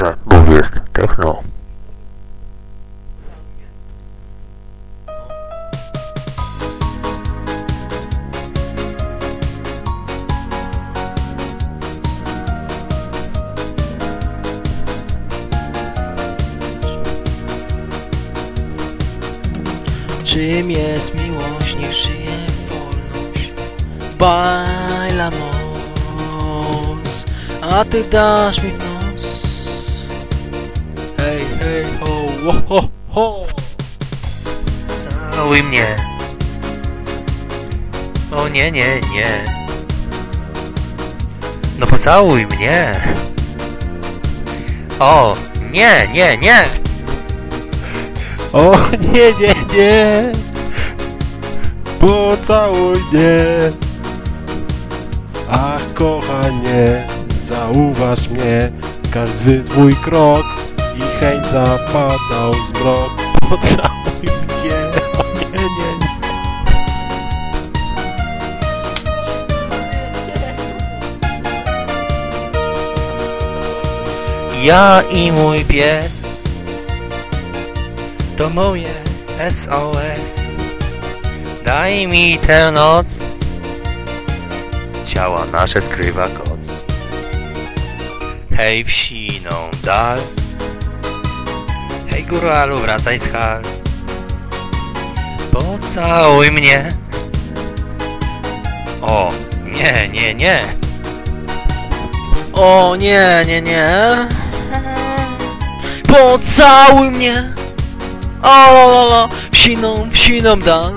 że Bóg jest techno. Czym jest miłość, niech żyje wolność Bailamos A ty dasz mi ho, ho, ho Całuj mnie. O nie, nie, nie. No pocałuj mnie. O, nie, nie, nie. O nie, nie, nie! Pocałuj mnie! Ach, kochanie, zauważ mnie, każdy twój krok chęć zapadał zmrok. Pocałuj mnie! O nie, nie, nie! Ja i mój pies To moje SOS Daj mi tę noc Ciała nasze skrywa koc Hej wsiną dal Hej góralu wracaj z hal. Pocałuj mnie. O, nie, nie, nie. O nie, nie, nie. Pocałuj mnie. O, la, la, la. Wsiną, wsiną da.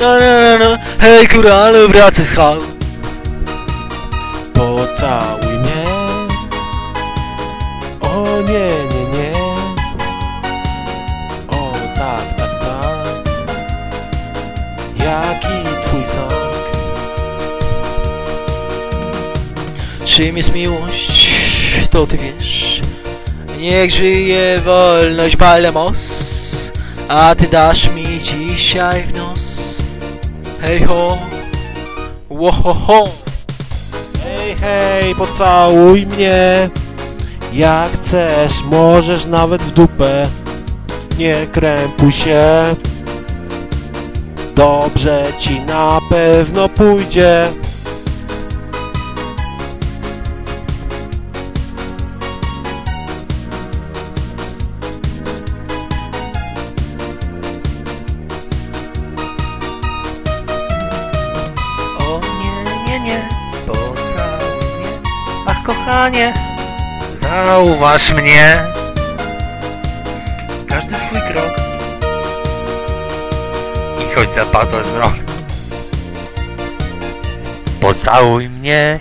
Na, na, na. Hej góralu, wracaj z hal. Pocałuj mnie. O nie, nie, Jaki twój znak? Czym jest miłość, to ty wiesz Niech żyje wolność Balemos A ty dasz mi dzisiaj w nos Hej ho Ło ho ho Hej, hej, pocałuj mnie. Jak chcesz, możesz nawet w dupę. Nie krępuj się. Dobrze ci na pewno pójdzie. O nie, nie, nie, pocałuj mnie Ach kochanie, zauważ mnie Każdy twój krok choć zapadła z rąk. Pocałuj mnie